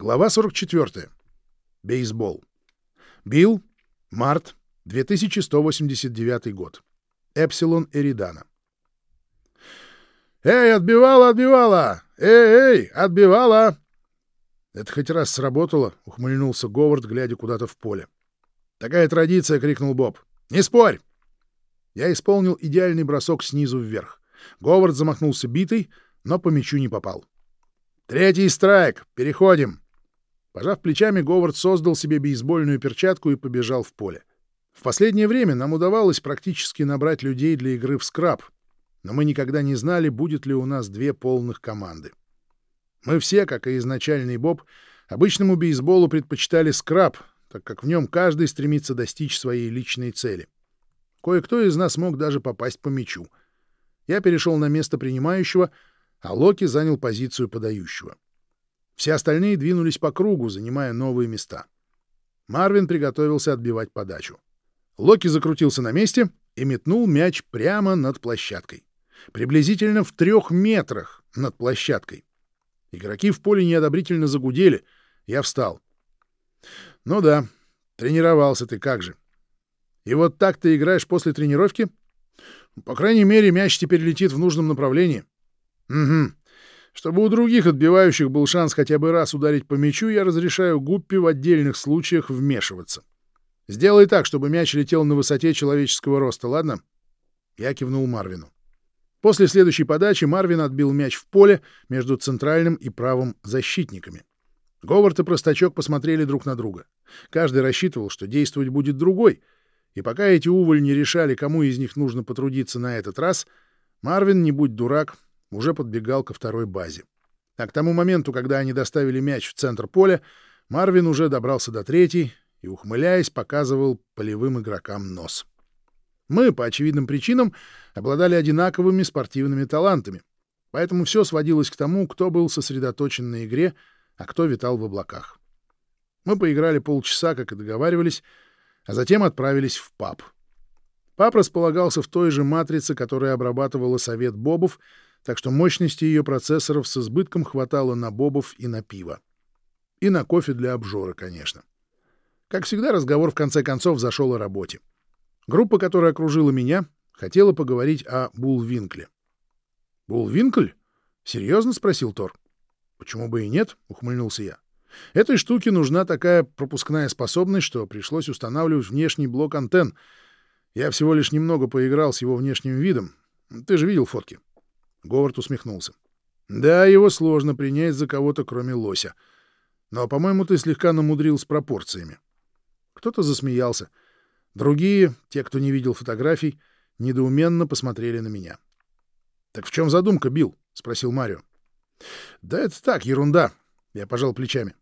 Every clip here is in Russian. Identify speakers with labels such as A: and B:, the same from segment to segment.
A: Глава 44. Бейсбол. Билл. Март. 2189 год. Эпсилон Эридана. «Эй, отбивала, отбивала! Эй, эй, отбивала!» «Это хоть раз сработало», — ухмыльнулся Говард, глядя куда-то в поле. «Такая традиция!» — крикнул Боб. «Не спорь!» Я исполнил идеальный бросок снизу вверх. Говард замахнулся битой, но по мячу не попал. «Третий страйк! Переходим!» Пожав плечами, Говард создал себе бейсбольную перчатку и побежал в поле. В последнее время нам удавалось практически набрать людей для игры в скраб, но мы никогда не знали, будет ли у нас две полных команды. Мы все, как и изначальный Боб, обычному бейсболу предпочитали скраб, так как в нем каждый стремится достичь своей личной цели. Кое-кто из нас мог даже попасть по мячу. Я перешел на место принимающего, а Локи занял позицию подающего. Все остальные двинулись по кругу, занимая новые места. Марвин приготовился отбивать подачу. Локи закрутился на месте и метнул мяч прямо над площадкой. Приблизительно в трех метрах над площадкой. Игроки в поле неодобрительно загудели. Я встал. Ну да, тренировался ты как же. И вот так ты играешь после тренировки? По крайней мере, мяч теперь летит в нужном направлении. Угу. Чтобы у других отбивающих был шанс хотя бы раз ударить по мячу, я разрешаю Гуппи в отдельных случаях вмешиваться. Сделай так, чтобы мяч летел на высоте человеческого роста, ладно? Я кивнул Марвину. После следующей подачи Марвин отбил мяч в поле между центральным и правым защитниками. Говард и Простачок посмотрели друг на друга. Каждый рассчитывал, что действовать будет другой. И пока эти увольни решали, кому из них нужно потрудиться на этот раз, Марвин, не будь дурак, уже подбегал ко второй базе. А к тому моменту, когда они доставили мяч в центр поля, Марвин уже добрался до третьей и, ухмыляясь, показывал полевым игрокам нос. Мы, по очевидным причинам, обладали одинаковыми спортивными талантами, поэтому все сводилось к тому, кто был сосредоточен на игре, а кто витал в облаках. Мы поиграли полчаса, как и договаривались, а затем отправились в паб. Паб располагался в той же матрице, которая обрабатывала совет бобов, так что мощности ее процессоров с избытком хватало на бобов и на пиво. И на кофе для обжора, конечно. Как всегда, разговор в конце концов зашел о работе. Группа, которая окружила меня, хотела поговорить о Булвинкле. «Булвинкль? Серьезно?» — спросил Тор. «Почему бы и нет?» — ухмыльнулся я. «Этой штуке нужна такая пропускная способность, что пришлось устанавливать внешний блок антенн. Я всего лишь немного поиграл с его внешним видом. Ты же видел фотки?» Говард усмехнулся. «Да, его сложно принять за кого-то, кроме лося. Но, по-моему, ты слегка намудрил с пропорциями». Кто-то засмеялся. Другие, те, кто не видел фотографий, недоуменно посмотрели на меня. «Так в чем задумка, Билл?» — спросил Марио. «Да это так, ерунда», — я пожал плечами.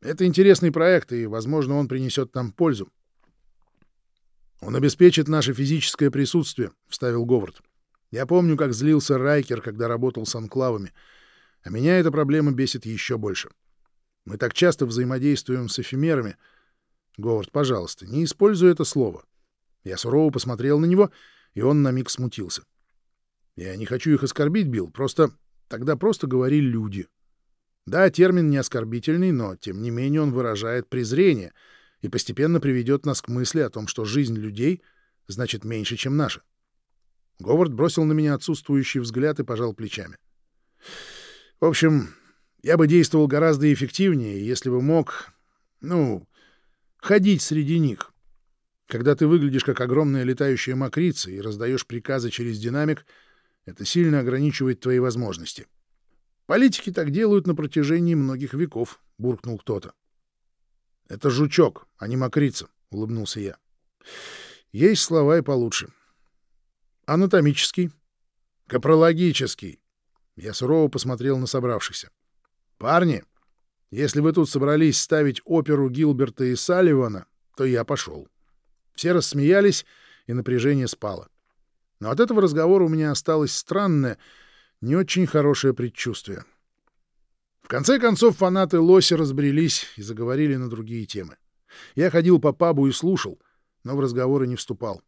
A: «Это интересный проект, и, возможно, он принесет нам пользу». «Он обеспечит наше физическое присутствие», — вставил Говард. Я помню, как злился Райкер, когда работал с анклавами. А меня эта проблема бесит еще больше. Мы так часто взаимодействуем с эфемерами. Говард, пожалуйста, не используй это слово. Я сурово посмотрел на него, и он на миг смутился. Я не хочу их оскорбить, Билл, просто... Тогда просто говори «люди». Да, термин не оскорбительный, но, тем не менее, он выражает презрение и постепенно приведет нас к мысли о том, что жизнь людей значит меньше, чем наша. Говард бросил на меня отсутствующий взгляд и пожал плечами. В общем, я бы действовал гораздо эффективнее, если бы мог, ну, ходить среди них. Когда ты выглядишь как огромная летающая мокрица и раздаешь приказы через динамик, это сильно ограничивает твои возможности. Политики так делают на протяжении многих веков, — буркнул кто-то. — Это жучок, а не мокрица, — улыбнулся я. — Есть слова и получше. — Анатомический. Капрологический. Я сурово посмотрел на собравшихся. Парни, если вы тут собрались ставить оперу Гилберта и Салливана, то я пошел. Все рассмеялись, и напряжение спало. Но от этого разговора у меня осталось странное, не очень хорошее предчувствие. В конце концов фанаты Лоси разбрелись и заговорили на другие темы. Я ходил по пабу и слушал, но в разговоры не вступал.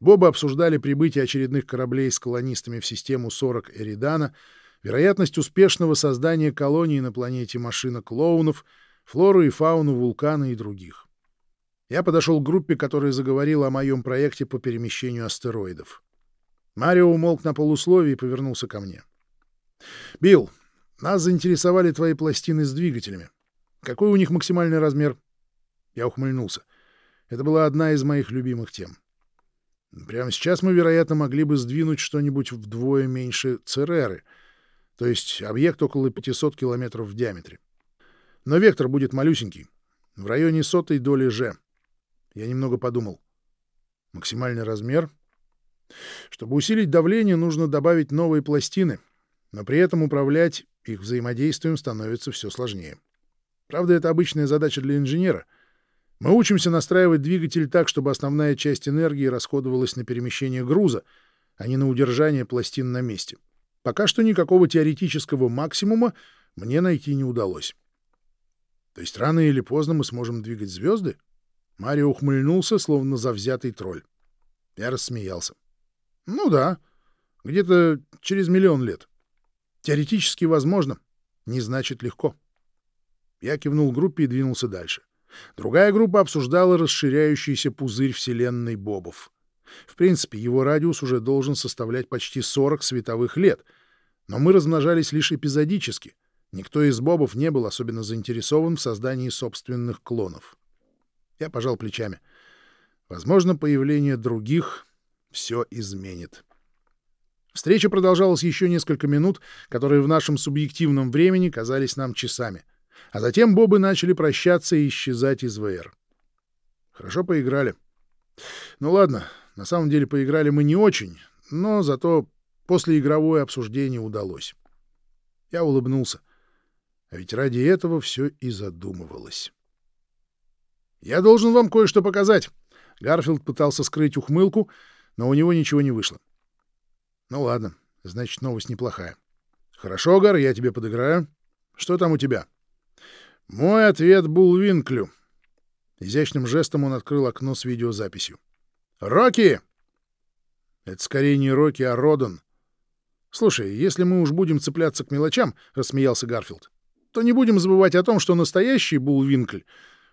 A: Боба обсуждали прибытие очередных кораблей с колонистами в систему 40 Эридана, вероятность успешного создания колонии на планете машина клоунов, флору и фауну вулкана и других. Я подошел к группе, которая заговорила о моем проекте по перемещению астероидов. Марио умолк на полусловие и повернулся ко мне. «Билл, нас заинтересовали твои пластины с двигателями. Какой у них максимальный размер?» Я ухмыльнулся. Это была одна из моих любимых тем. Прямо сейчас мы, вероятно, могли бы сдвинуть что-нибудь вдвое меньше Цереры, то есть объект около 500 километров в диаметре. Но вектор будет малюсенький, в районе сотой доли G. Я немного подумал. Максимальный размер? Чтобы усилить давление, нужно добавить новые пластины, но при этом управлять их взаимодействием становится все сложнее. Правда, это обычная задача для инженера — мы учимся настраивать двигатель так, чтобы основная часть энергии расходовалась на перемещение груза, а не на удержание пластин на месте. Пока что никакого теоретического максимума мне найти не удалось. То есть рано или поздно мы сможем двигать звезды? Марио ухмыльнулся, словно завзятый тролль. Я рассмеялся. Ну да, где-то через миллион лет. Теоретически возможно, не значит легко. Я кивнул группе и двинулся дальше. Другая группа обсуждала расширяющийся пузырь Вселенной Бобов. В принципе, его радиус уже должен составлять почти 40 световых лет, но мы размножались лишь эпизодически. Никто из Бобов не был особенно заинтересован в создании собственных клонов. Я пожал плечами. Возможно, появление других все изменит. Встреча продолжалась еще несколько минут, которые в нашем субъективном времени казались нам часами — а затем бобы начали прощаться и исчезать из ВР. Хорошо поиграли. Ну ладно, на самом деле поиграли мы не очень, но зато послеигровое обсуждение удалось. Я улыбнулся. А ведь ради этого все и задумывалось. «Я должен вам кое-что показать». Гарфилд пытался скрыть ухмылку, но у него ничего не вышло. «Ну ладно, значит, новость неплохая. Хорошо, Гар, я тебе подыграю. Что там у тебя?» Мой ответ был Винклю. Изящным жестом он открыл окно с видеозаписью. «Рокки!» «Это скорее не Рокки, а Родан. Слушай, если мы уж будем цепляться к мелочам, — рассмеялся Гарфилд, — то не будем забывать о том, что настоящий Булвинкль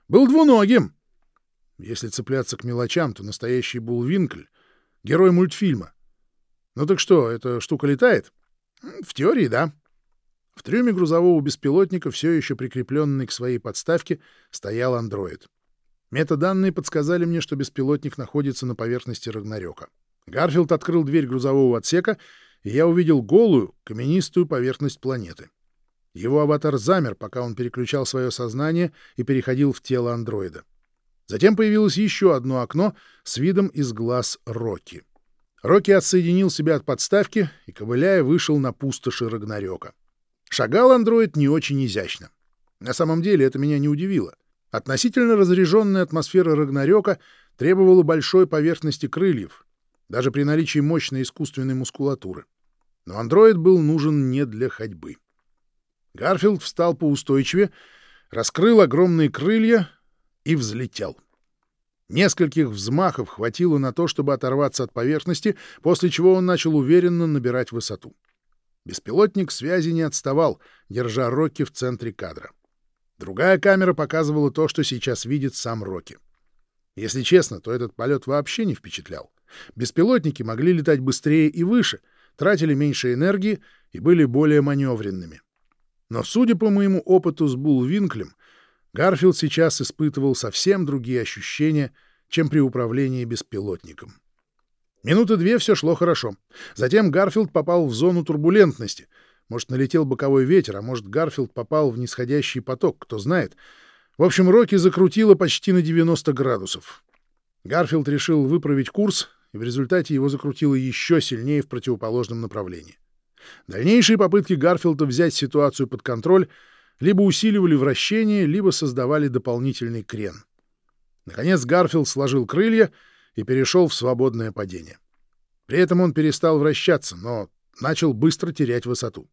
A: был двуногим. Если цепляться к мелочам, то настоящий Булвинкль — герой мультфильма. Ну так что, эта штука летает? В теории, да. В трюме грузового беспилотника, все еще прикрепленный к своей подставке, стоял андроид. Метаданные подсказали мне, что беспилотник находится на поверхности Рагнарёка. Гарфилд открыл дверь грузового отсека, и я увидел голую, каменистую поверхность планеты. Его аватар замер, пока он переключал свое сознание и переходил в тело андроида. Затем появилось еще одно окно с видом из глаз Рокки. Рокки отсоединил себя от подставки и, ковыляя, вышел на пустоши Рагнарёка. Шагал андроид не очень изящно. На самом деле это меня не удивило. Относительно разряженная атмосфера Рагнарёка требовала большой поверхности крыльев, даже при наличии мощной искусственной мускулатуры. Но андроид был нужен не для ходьбы. Гарфилд встал поустойчивее, раскрыл огромные крылья и взлетел. Нескольких взмахов хватило на то, чтобы оторваться от поверхности, после чего он начал уверенно набирать высоту. Беспилотник связи не отставал, держа Рокки в центре кадра. Другая камера показывала то, что сейчас видит сам Рокки. Если честно, то этот полет вообще не впечатлял. Беспилотники могли летать быстрее и выше, тратили меньше энергии и были более маневренными. Но, судя по моему опыту с Булвинклем, Гарфилд сейчас испытывал совсем другие ощущения, чем при управлении беспилотником. Минуты две все шло хорошо. Затем Гарфилд попал в зону турбулентности. Может, налетел боковой ветер, а может, Гарфилд попал в нисходящий поток, кто знает. В общем, Рокки закрутило почти на 90 градусов. Гарфилд решил выправить курс, и в результате его закрутило еще сильнее в противоположном направлении. Дальнейшие попытки Гарфилда взять ситуацию под контроль либо усиливали вращение, либо создавали дополнительный крен. Наконец Гарфилд сложил крылья — и перешел в свободное падение. При этом он перестал вращаться, но начал быстро терять высоту.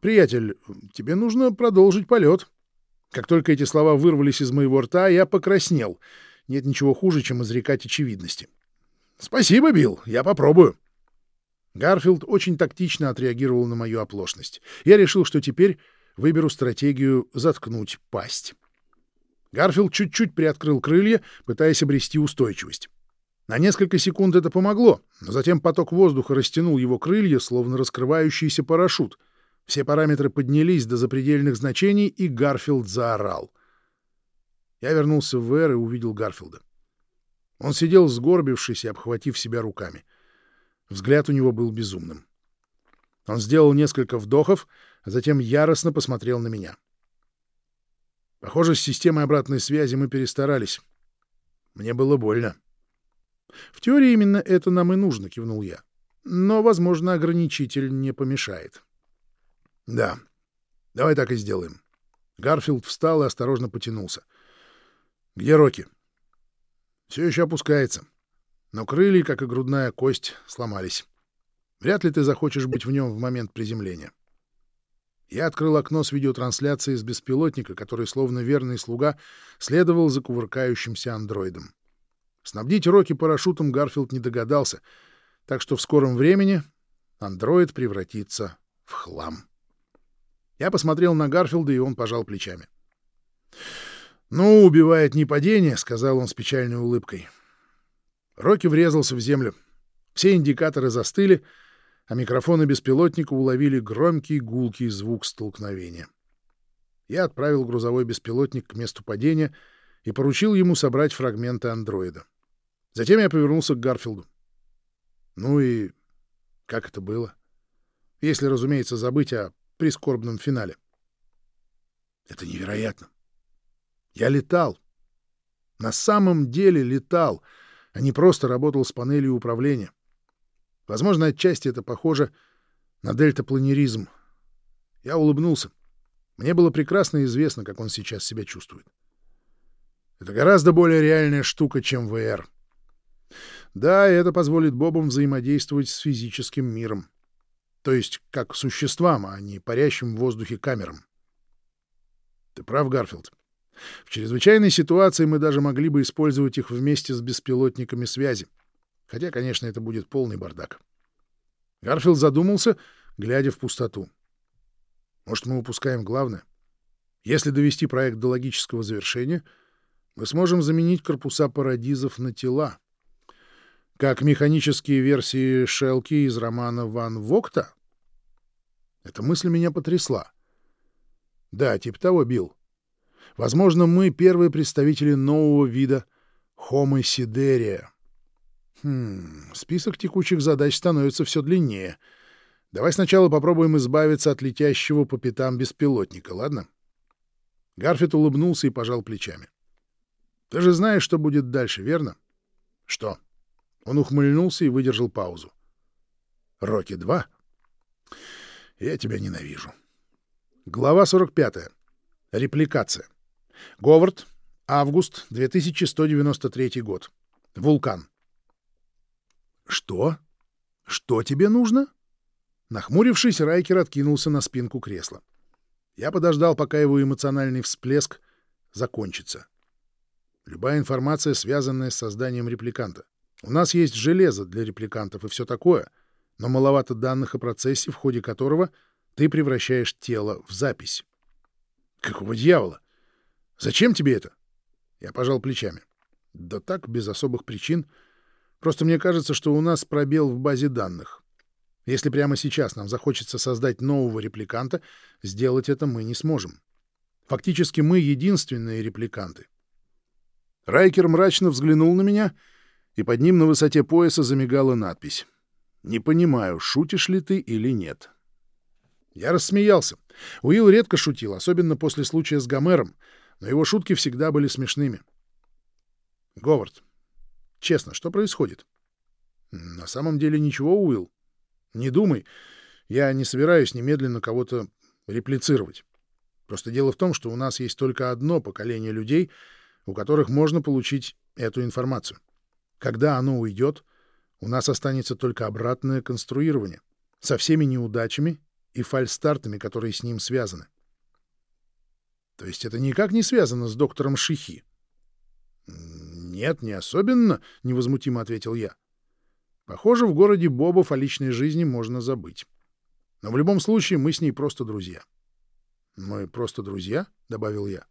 A: «Приятель, тебе нужно продолжить полет». Как только эти слова вырвались из моего рта, я покраснел. Нет ничего хуже, чем изрекать очевидности. «Спасибо, Билл, я попробую». Гарфилд очень тактично отреагировал на мою оплошность. Я решил, что теперь выберу стратегию «заткнуть пасть». Гарфилд чуть-чуть приоткрыл крылья, пытаясь обрести устойчивость. На несколько секунд это помогло, но затем поток воздуха растянул его крылья, словно раскрывающийся парашют. Все параметры поднялись до запредельных значений, и Гарфилд заорал. Я вернулся в ВР и увидел Гарфилда. Он сидел сгорбившись и обхватив себя руками. Взгляд у него был безумным. Он сделал несколько вдохов, а затем яростно посмотрел на меня. Похоже, с системой обратной связи мы перестарались. Мне было больно. — в теории именно это нам и нужно, кивнул я. Но, возможно, ограничитель не помешает. Да, давай так и сделаем. Гарфилд встал и осторожно потянулся. Где Рокки? Все еще опускается. Но крылья, как и грудная кость, сломались. Вряд ли ты захочешь быть в нем в момент приземления. Я открыл окно с видеотрансляцией с беспилотника, который, словно верный слуга, следовал за кувыркающимся андроидом. Снабдить Рокки парашютом Гарфилд не догадался, так что в скором времени андроид превратится в хлам. Я посмотрел на Гарфилда, и он пожал плечами. «Ну, убивает не падение», — сказал он с печальной улыбкой. Рокки врезался в землю. Все индикаторы застыли, а микрофоны беспилотника уловили громкий гулкий звук столкновения. Я отправил грузовой беспилотник к месту падения и поручил ему собрать фрагменты андроида. Затем я повернулся к Гарфилду. Ну и как это было? Если, разумеется, забыть о прискорбном финале. Это невероятно. Я летал. На самом деле летал, а не просто работал с панелью управления. Возможно, отчасти это похоже на дельтапланеризм. Я улыбнулся. Мне было прекрасно известно, как он сейчас себя чувствует. Это гораздо более реальная штука, чем ВР. Да, это позволит Бобам взаимодействовать с физическим миром. То есть как существам, а не парящим в воздухе камерам. Ты прав, Гарфилд. В чрезвычайной ситуации мы даже могли бы использовать их вместе с беспилотниками связи. Хотя, конечно, это будет полный бардак. Гарфилд задумался, глядя в пустоту. Может, мы упускаем главное? Если довести проект до логического завершения, мы сможем заменить корпуса парадизов на тела как механические версии Шелки из романа Ван Вокта? Эта мысль меня потрясла. Да, типа того, Билл. Возможно, мы первые представители нового вида Homo siderea. Хм, список текучих задач становится все длиннее. Давай сначала попробуем избавиться от летящего по пятам беспилотника, ладно? Гарфит улыбнулся и пожал плечами. Ты же знаешь, что будет дальше, верно? Что? — он ухмыльнулся и выдержал паузу. «Рокки-2? Я тебя ненавижу». Глава 45. Репликация. Говард. Август 2193 год. Вулкан. «Что? Что тебе нужно?» Нахмурившись, Райкер откинулся на спинку кресла. Я подождал, пока его эмоциональный всплеск закончится. Любая информация, связанная с созданием репликанта. У нас есть железо для репликантов и все такое, но маловато данных о процессе, в ходе которого ты превращаешь тело в запись. Какого дьявола? Зачем тебе это? Я пожал плечами. Да так, без особых причин. Просто мне кажется, что у нас пробел в базе данных. Если прямо сейчас нам захочется создать нового репликанта, сделать это мы не сможем. Фактически мы единственные репликанты. Райкер мрачно взглянул на меня — и под ним на высоте пояса замигала надпись. «Не понимаю, шутишь ли ты или нет». Я рассмеялся. Уилл редко шутил, особенно после случая с Гомером, но его шутки всегда были смешными. «Говард, честно, что происходит?» «На самом деле ничего, Уилл. Не думай, я не собираюсь немедленно кого-то реплицировать. Просто дело в том, что у нас есть только одно поколение людей, у которых можно получить эту информацию. Когда оно уйдет, у нас останется только обратное конструирование со всеми неудачами и фальстартами, которые с ним связаны. То есть это никак не связано с доктором Шихи? Нет, не особенно, невозмутимо ответил я. Похоже, в городе Бобов о личной жизни можно забыть. Но в любом случае мы с ней просто друзья. «Мы просто друзья», — добавил я.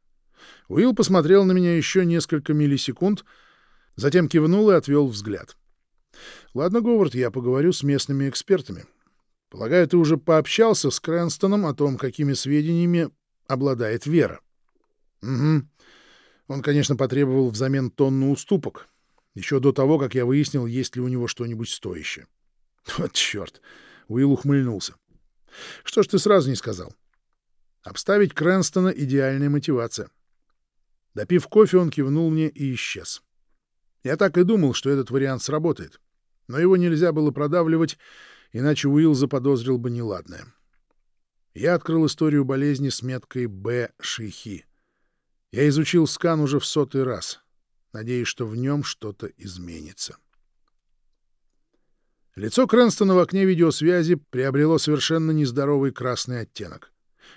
A: Уилл посмотрел на меня еще несколько миллисекунд, затем кивнул и отвел взгляд. «Ладно, Говард, я поговорю с местными экспертами. Полагаю, ты уже пообщался с Крэнстоном о том, какими сведениями обладает Вера». «Угу. Он, конечно, потребовал взамен тонну уступок, еще до того, как я выяснил, есть ли у него что-нибудь стоящее». «Вот черт!» — Уилл ухмыльнулся. «Что ж ты сразу не сказал?» Обставить Крэнстона — идеальная мотивация. Допив кофе, он кивнул мне и исчез. Я так и думал, что этот вариант сработает. Но его нельзя было продавливать, иначе Уилл заподозрил бы неладное. Я открыл историю болезни с меткой «Б. Шихи». Я изучил скан уже в сотый раз, надеясь, что в нем что-то изменится. Лицо Крэнстона в окне видеосвязи приобрело совершенно нездоровый красный оттенок.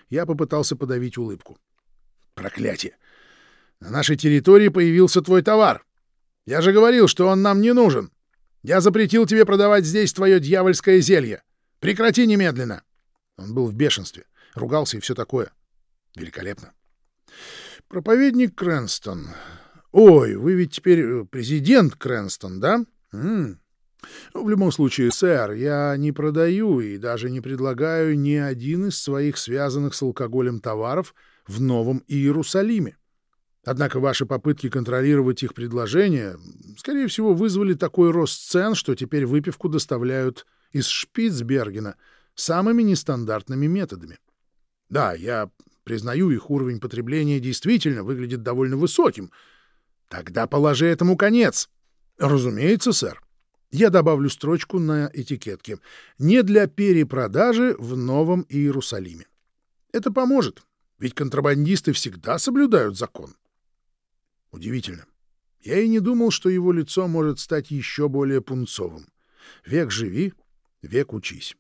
A: Я попытался подавить улыбку. «Проклятие! На нашей территории появился твой товар. Я же говорил, что он нам не нужен. Я запретил тебе продавать здесь твое дьявольское зелье. Прекрати немедленно. Он был в бешенстве, ругался и все такое. Великолепно. Проповедник Крэнстон. Ой, вы ведь теперь э, президент Крэнстон, да? М -м. В любом случае, сэр, я не продаю и даже не предлагаю ни один из своих связанных с алкоголем товаров в Новом Иерусалиме. Однако ваши попытки контролировать их предложения, скорее всего, вызвали такой рост цен, что теперь выпивку доставляют из Шпицбергена самыми нестандартными методами. Да, я признаю, их уровень потребления действительно выглядит довольно высоким. Тогда положи этому конец. Разумеется, сэр. Я добавлю строчку на этикетке. Не для перепродажи в Новом Иерусалиме. Это поможет, ведь контрабандисты всегда соблюдают закон. Удивительно. Я и не думал, что его лицо может стать еще более пунцовым. Век живи, век учись.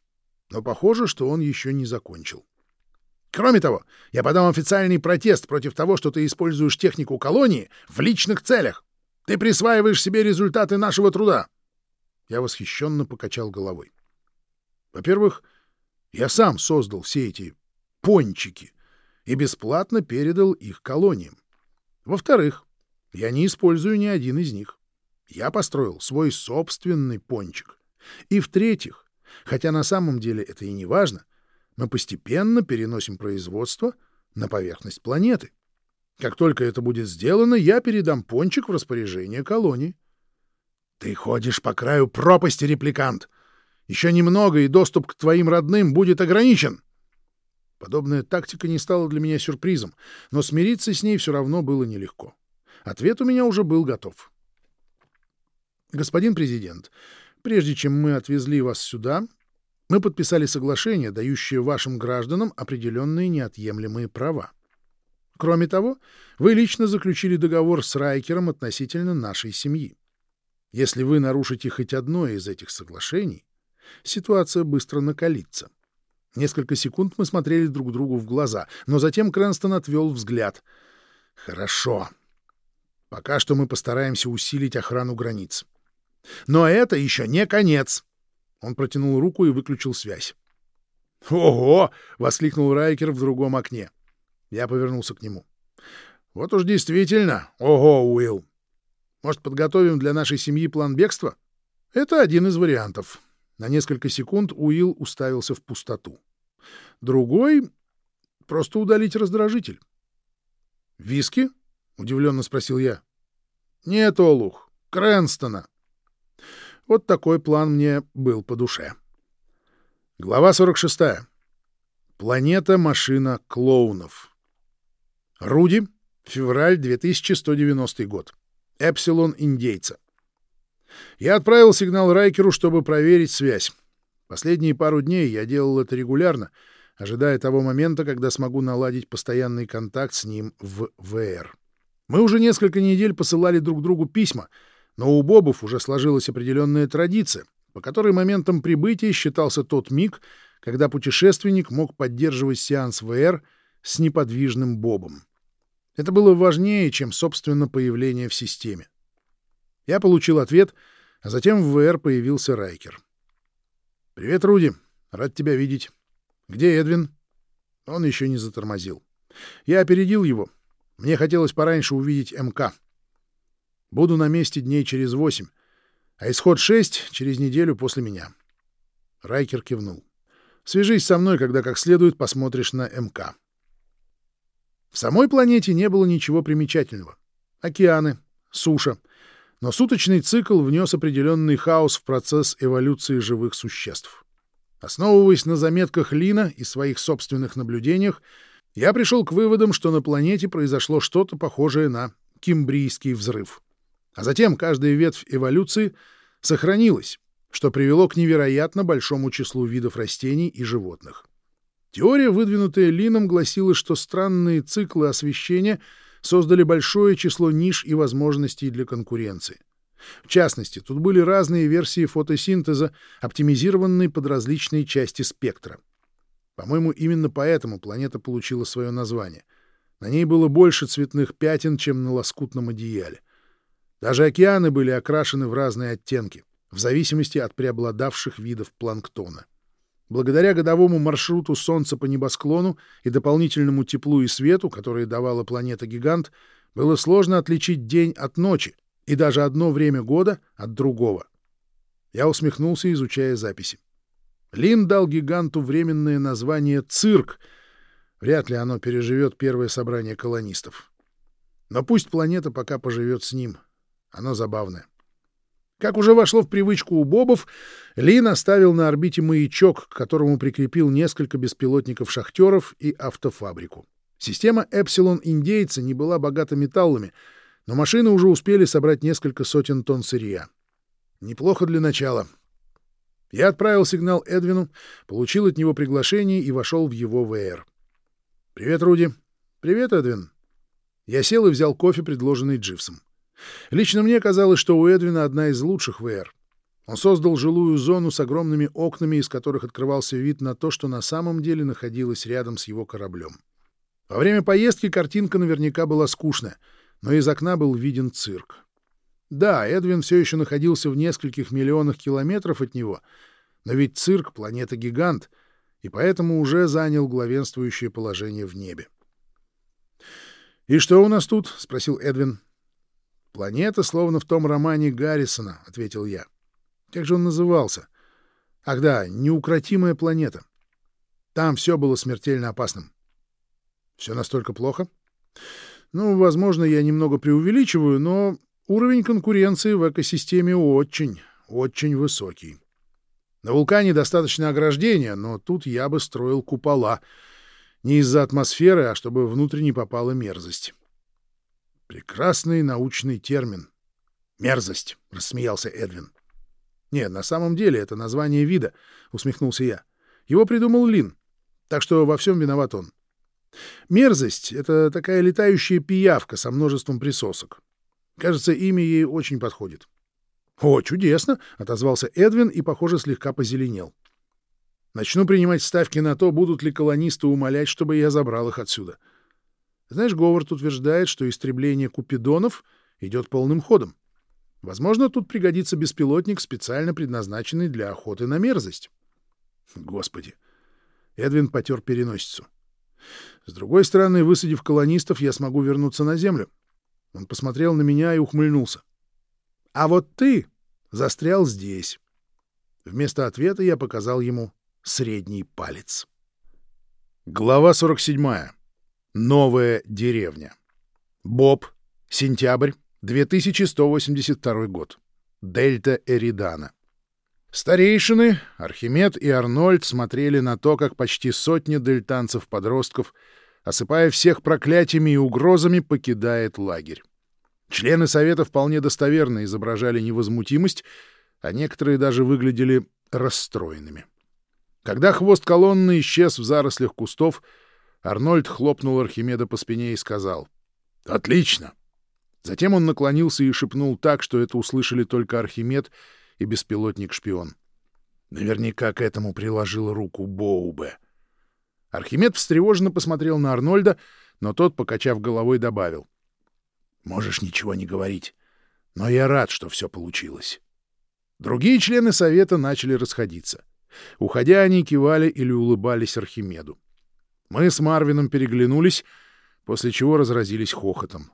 A: Но похоже, что он еще не закончил. Кроме того, я подам официальный протест против того, что ты используешь технику колонии в личных целях. Ты присваиваешь себе результаты нашего труда. Я восхищенно покачал головой. Во-первых, я сам создал все эти пончики и бесплатно передал их колониям. Во-вторых, я не использую ни один из них. Я построил свой собственный пончик. И в-третьих, хотя на самом деле это и не важно, мы постепенно переносим производство на поверхность планеты. Как только это будет сделано, я передам пончик в распоряжение колонии. Ты ходишь по краю пропасти, репликант. Еще немного, и доступ к твоим родным будет ограничен. Подобная тактика не стала для меня сюрпризом, но смириться с ней все равно было нелегко. Ответ у меня уже был готов. Господин президент, прежде чем мы отвезли вас сюда, мы подписали соглашение, дающее вашим гражданам определенные неотъемлемые права. Кроме того, вы лично заключили договор с Райкером относительно нашей семьи. Если вы нарушите хоть одно из этих соглашений, ситуация быстро накалится. Несколько секунд мы смотрели друг другу в глаза, но затем Крэнстон отвел взгляд. «Хорошо. Пока что мы постараемся усилить охрану границ. Но это еще не конец. Он протянул руку и выключил связь. «Ого!» — воскликнул Райкер в другом окне. Я повернулся к нему. «Вот уж действительно! Ого, Уилл! Может, подготовим для нашей семьи план бегства?» «Это один из вариантов». На несколько секунд Уилл уставился в пустоту. Другой — просто удалить раздражитель. «Виски?» удивленно спросил я. Нет, Олух, Крэнстона. Вот такой план мне был по душе. Глава 46. Планета-машина клоунов. Руди, февраль 2190 год. Эпсилон индейца. Я отправил сигнал Райкеру, чтобы проверить связь. Последние пару дней я делал это регулярно, ожидая того момента, когда смогу наладить постоянный контакт с ним в ВР. Мы уже несколько недель посылали друг другу письма, но у Бобов уже сложилась определенная традиция, по которой моментом прибытия считался тот миг, когда путешественник мог поддерживать сеанс ВР с неподвижным Бобом. Это было важнее, чем, собственно, появление в системе. Я получил ответ, а затем в ВР появился Райкер. «Привет, Руди. Рад тебя видеть. Где Эдвин?» Он еще не затормозил. Я опередил его. Мне хотелось пораньше увидеть МК. Буду на месте дней через восемь, а исход шесть через неделю после меня. Райкер кивнул. Свяжись со мной, когда как следует посмотришь на МК. В самой планете не было ничего примечательного. Океаны, суша. Но суточный цикл внес определенный хаос в процесс эволюции живых существ. Основываясь на заметках Лина и своих собственных наблюдениях, я пришел к выводам, что на планете произошло что-то похожее на кимбрийский взрыв. А затем каждая ветвь эволюции сохранилась, что привело к невероятно большому числу видов растений и животных. Теория, выдвинутая Лином, гласила, что странные циклы освещения создали большое число ниш и возможностей для конкуренции. В частности, тут были разные версии фотосинтеза, оптимизированные под различные части спектра. По-моему, именно поэтому планета получила свое название. На ней было больше цветных пятен, чем на лоскутном одеяле. Даже океаны были окрашены в разные оттенки, в зависимости от преобладавших видов планктона. Благодаря годовому маршруту Солнца по небосклону и дополнительному теплу и свету, которые давала планета-гигант, было сложно отличить день от ночи и даже одно время года от другого. Я усмехнулся, изучая записи. Лин дал гиганту временное название «Цирк». Вряд ли оно переживет первое собрание колонистов. Но пусть планета пока поживет с ним. Оно забавное. Как уже вошло в привычку у бобов, Лин оставил на орбите маячок, к которому прикрепил несколько беспилотников-шахтеров и автофабрику. Система «Эпсилон-Индейца» не была богата металлами, но машины уже успели собрать несколько сотен тонн сырья. Неплохо для начала. Я отправил сигнал Эдвину, получил от него приглашение и вошел в его ВР. «Привет, Руди». «Привет, Эдвин». Я сел и взял кофе, предложенный Дживсом. Лично мне казалось, что у Эдвина одна из лучших ВР. Он создал жилую зону с огромными окнами, из которых открывался вид на то, что на самом деле находилось рядом с его кораблем. Во время поездки картинка наверняка была скучная, но из окна был виден цирк. Да, Эдвин все еще находился в нескольких миллионах километров от него, но ведь цирк — планета-гигант, и поэтому уже занял главенствующее положение в небе. «И что у нас тут?» — спросил Эдвин. «Планета, словно в том романе Гаррисона», — ответил я. «Как же он назывался?» «Ах да, неукротимая планета. Там все было смертельно опасным». «Все настолько плохо?» «Ну, возможно, я немного преувеличиваю, но уровень конкуренции в экосистеме очень, очень высокий. На вулкане достаточно ограждения, но тут я бы строил купола. Не из-за атмосферы, а чтобы внутрь не попала мерзость». Прекрасный научный термин. Мерзость, рассмеялся Эдвин. Нет, на самом деле это название вида, усмехнулся я. Его придумал Лин, так что во всем виноват он. Мерзость — это такая летающая пиявка со множеством присосок. Кажется, имя ей очень подходит. — О, чудесно! — отозвался Эдвин и, похоже, слегка позеленел. Начну принимать ставки на то, будут ли колонисты умолять, чтобы я забрал их отсюда. — знаешь, Говард утверждает, что истребление купидонов идет полным ходом. Возможно, тут пригодится беспилотник, специально предназначенный для охоты на мерзость. Господи! Эдвин потер переносицу. С другой стороны, высадив колонистов, я смогу вернуться на Землю. Он посмотрел на меня и ухмыльнулся. А вот ты застрял здесь. Вместо ответа я показал ему средний палец. Глава 47. Новая деревня. Боб. Сентябрь. 2182 год. Дельта Эридана. Старейшины, Архимед и Арнольд смотрели на то, как почти сотня дельтанцев-подростков, осыпая всех проклятиями и угрозами, покидает лагерь. Члены Совета вполне достоверно изображали невозмутимость, а некоторые даже выглядели расстроенными. Когда хвост колонны исчез в зарослях кустов, Арнольд хлопнул Архимеда по спине и сказал «Отлично!». Затем он наклонился и шепнул так, что это услышали только Архимед и беспилотник-шпион. Наверняка к этому приложил руку Боубе. Архимед встревоженно посмотрел на Арнольда, но тот, покачав головой, добавил. «Можешь ничего не говорить, но я рад, что все получилось». Другие члены совета начали расходиться. Уходя, они кивали или улыбались Архимеду. Мы с Марвином переглянулись, после чего разразились хохотом.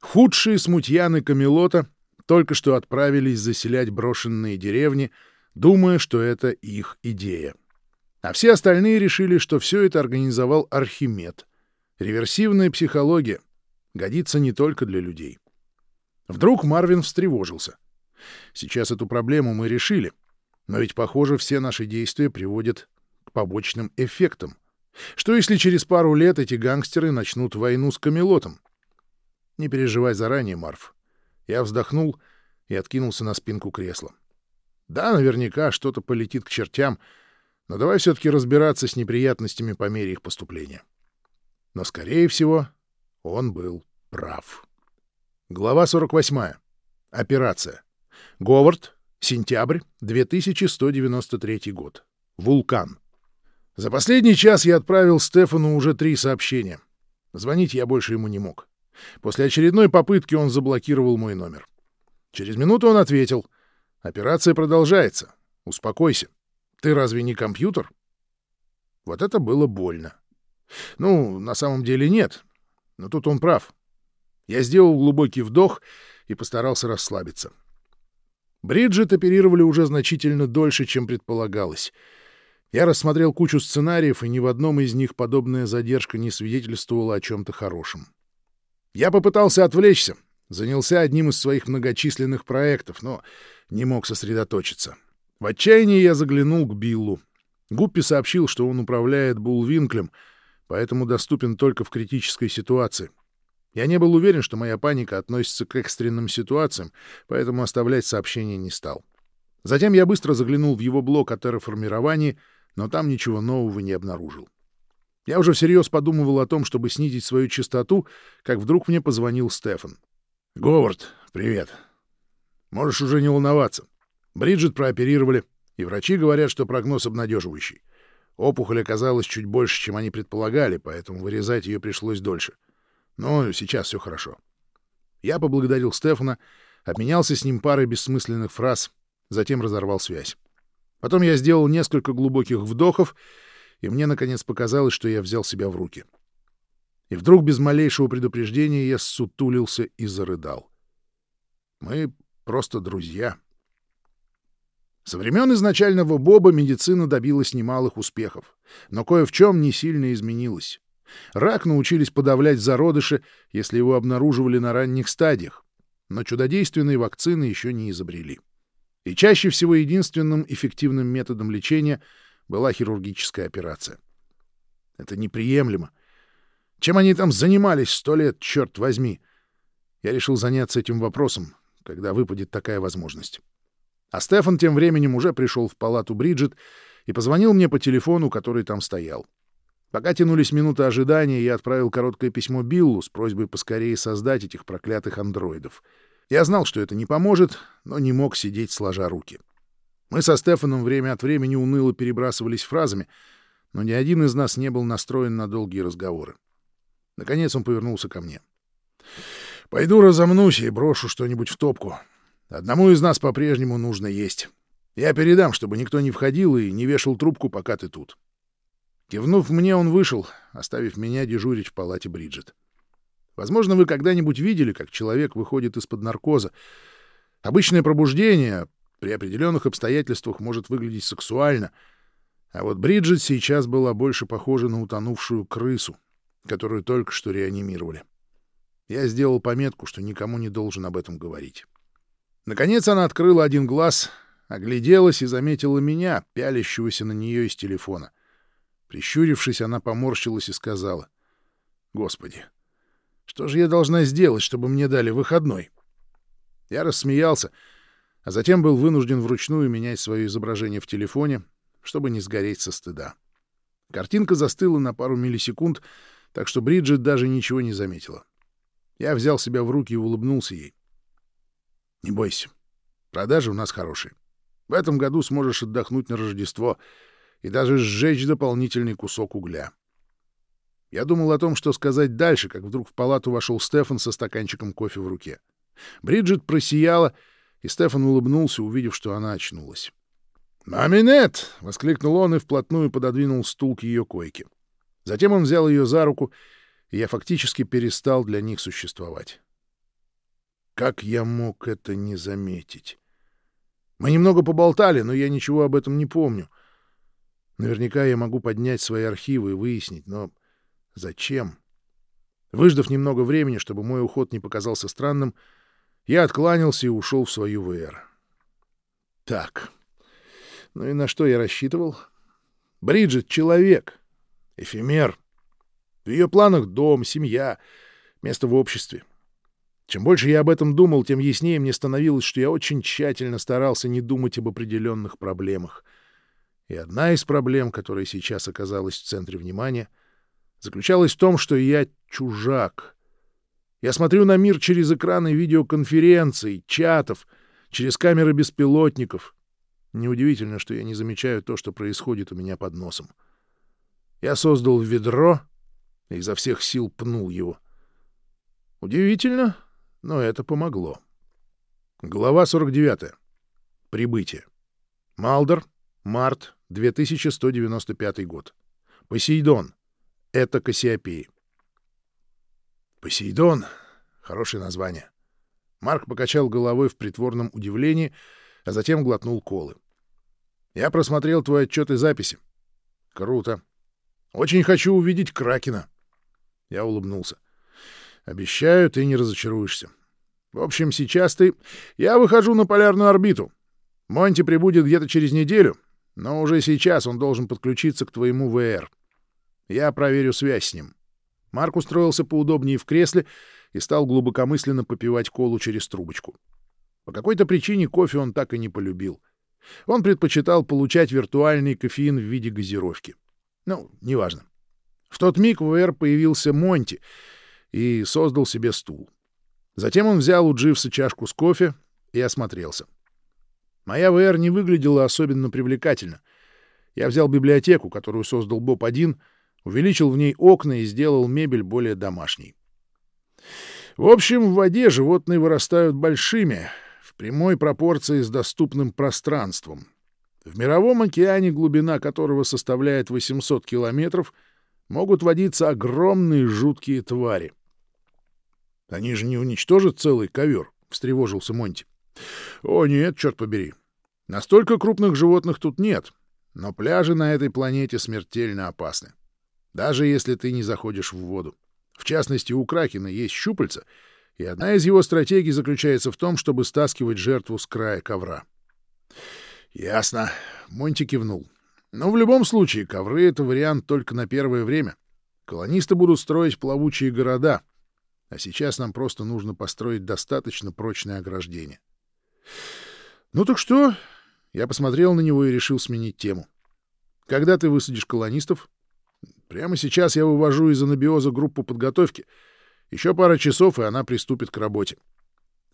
A: Худшие смутьяны Камелота только что отправились заселять брошенные деревни, думая, что это их идея. А все остальные решили, что все это организовал Архимед. Реверсивная психология годится не только для людей. Вдруг Марвин встревожился. Сейчас эту проблему мы решили, но ведь, похоже, все наши действия приводят к побочным эффектам. Что если через пару лет эти гангстеры начнут войну с Камелотом? Не переживай заранее, Марф. Я вздохнул и откинулся на спинку кресла. Да, наверняка что-то полетит к чертям, но давай все-таки разбираться с неприятностями по мере их поступления. Но, скорее всего, он был прав. Глава 48. Операция. Говард. Сентябрь. 2193 год. Вулкан. За последний час я отправил Стефану уже три сообщения. Звонить я больше ему не мог. После очередной попытки он заблокировал мой номер. Через минуту он ответил. «Операция продолжается. Успокойся. Ты разве не компьютер?» Вот это было больно. Ну, на самом деле нет. Но тут он прав. Я сделал глубокий вдох и постарался расслабиться. Бриджит оперировали уже значительно дольше, чем предполагалось. Я рассмотрел кучу сценариев, и ни в одном из них подобная задержка не свидетельствовала о чем-то хорошем. Я попытался отвлечься, занялся одним из своих многочисленных проектов, но не мог сосредоточиться. В отчаянии я заглянул к Биллу. Гуппи сообщил, что он управляет Булвинклем, поэтому доступен только в критической ситуации. Я не был уверен, что моя паника относится к экстренным ситуациям, поэтому оставлять сообщение не стал. Затем я быстро заглянул в его блок о терраформировании, но там ничего нового не обнаружил. Я уже всерьез подумывал о том, чтобы снизить свою частоту, как вдруг мне позвонил Стефан. «Говард, привет. Можешь уже не волноваться. Бриджит прооперировали, и врачи говорят, что прогноз обнадеживающий. Опухоль оказалась чуть больше, чем они предполагали, поэтому вырезать ее пришлось дольше. Но сейчас все хорошо». Я поблагодарил Стефана, обменялся с ним парой бессмысленных фраз, затем разорвал связь. Потом я сделал несколько глубоких вдохов и мне, наконец, показалось, что я взял себя в руки. И вдруг, без малейшего предупреждения, я сутулился и зарыдал. Мы просто друзья. Со времен изначального Боба медицина добилась немалых успехов, но кое в чем не сильно изменилась. Рак научились подавлять зародыши, если его обнаруживали на ранних стадиях, но чудодейственные вакцины еще не изобрели. И чаще всего единственным эффективным методом лечения — была хирургическая операция. Это неприемлемо. Чем они там занимались сто лет, черт возьми? Я решил заняться этим вопросом, когда выпадет такая возможность. А Стефан тем временем уже пришел в палату Бриджит и позвонил мне по телефону, который там стоял. Пока тянулись минуты ожидания, я отправил короткое письмо Биллу с просьбой поскорее создать этих проклятых андроидов. Я знал, что это не поможет, но не мог сидеть сложа руки. — мы со Стефаном время от времени уныло перебрасывались фразами, но ни один из нас не был настроен на долгие разговоры. Наконец он повернулся ко мне. «Пойду разомнусь и брошу что-нибудь в топку. Одному из нас по-прежнему нужно есть. Я передам, чтобы никто не входил и не вешал трубку, пока ты тут». Кивнув мне, он вышел, оставив меня дежурить в палате Бриджит. Возможно, вы когда-нибудь видели, как человек выходит из-под наркоза. Обычное пробуждение, при определенных обстоятельствах может выглядеть сексуально, а вот Бриджит сейчас была больше похожа на утонувшую крысу, которую только что реанимировали. Я сделал пометку, что никому не должен об этом говорить. Наконец она открыла один глаз, огляделась и заметила меня, пялящегося на нее из телефона. Прищурившись, она поморщилась и сказала, «Господи, что же я должна сделать, чтобы мне дали выходной?» Я рассмеялся, — а затем был вынужден вручную менять свое изображение в телефоне, чтобы не сгореть со стыда. Картинка застыла на пару миллисекунд, так что Бриджит даже ничего не заметила. Я взял себя в руки и улыбнулся ей. «Не бойся. Продажи у нас хорошие. В этом году сможешь отдохнуть на Рождество и даже сжечь дополнительный кусок угля». Я думал о том, что сказать дальше, как вдруг в палату вошел Стефан со стаканчиком кофе в руке. Бриджит просияла — и Стефан улыбнулся, увидев, что она очнулась. «Маминет!» — воскликнул он и вплотную пододвинул стул к ее койке. Затем он взял ее за руку, и я фактически перестал для них существовать. Как я мог это не заметить? Мы немного поболтали, но я ничего об этом не помню. Наверняка я могу поднять свои архивы и выяснить, но зачем? Выждав немного времени, чтобы мой уход не показался странным, я откланялся и ушел в свою ВР. Так, ну и на что я рассчитывал? Бриджит — человек, эфемер. В ее планах дом, семья, место в обществе. Чем больше я об этом думал, тем яснее мне становилось, что я очень тщательно старался не думать об определенных проблемах. И одна из проблем, которая сейчас оказалась в центре внимания, заключалась в том, что я чужак. Я смотрю на мир через экраны видеоконференций, чатов, через камеры беспилотников. Неудивительно, что я не замечаю то, что происходит у меня под носом. Я создал ведро и изо всех сил пнул его. Удивительно, но это помогло. Глава 49. Прибытие. Малдер, март 2195 год. Посейдон. Это Кассиопеи. Посейдон. Хорошее название. Марк покачал головой в притворном удивлении, а затем глотнул колы. Я просмотрел твой отчет и записи. Круто. Очень хочу увидеть Кракена. Я улыбнулся. Обещаю, ты не разочаруешься. В общем, сейчас ты... Я выхожу на полярную орбиту. Монти прибудет где-то через неделю, но уже сейчас он должен подключиться к твоему ВР. Я проверю связь с ним. Марк устроился поудобнее в кресле и стал глубокомысленно попивать колу через трубочку. По какой-то причине кофе он так и не полюбил. Он предпочитал получать виртуальный кофеин в виде газировки. Ну, неважно. В тот миг в ВР появился Монти — и создал себе стул. Затем он взял у Дживса чашку с кофе и осмотрелся. Моя ВР не выглядела особенно привлекательно. Я взял библиотеку, которую создал Боб-1, увеличил в ней окна и сделал мебель более домашней. В общем, в воде животные вырастают большими, в прямой пропорции с доступным пространством. В мировом океане, глубина которого составляет 800 километров, могут водиться огромные жуткие твари — они же не уничтожат целый ковер, — встревожился Монти. — О, нет, черт побери. Настолько крупных животных тут нет, но пляжи на этой планете смертельно опасны. Даже если ты не заходишь в воду. В частности, у Кракена есть щупальца, и одна из его стратегий заключается в том, чтобы стаскивать жертву с края ковра. — Ясно. Монти кивнул. Но в любом случае, ковры — это вариант только на первое время. Колонисты будут строить плавучие города — а сейчас нам просто нужно построить достаточно прочное ограждение. Ну так что? Я посмотрел на него и решил сменить тему. Когда ты высадишь колонистов? Прямо сейчас я вывожу из анабиоза группу подготовки. Еще пара часов, и она приступит к работе.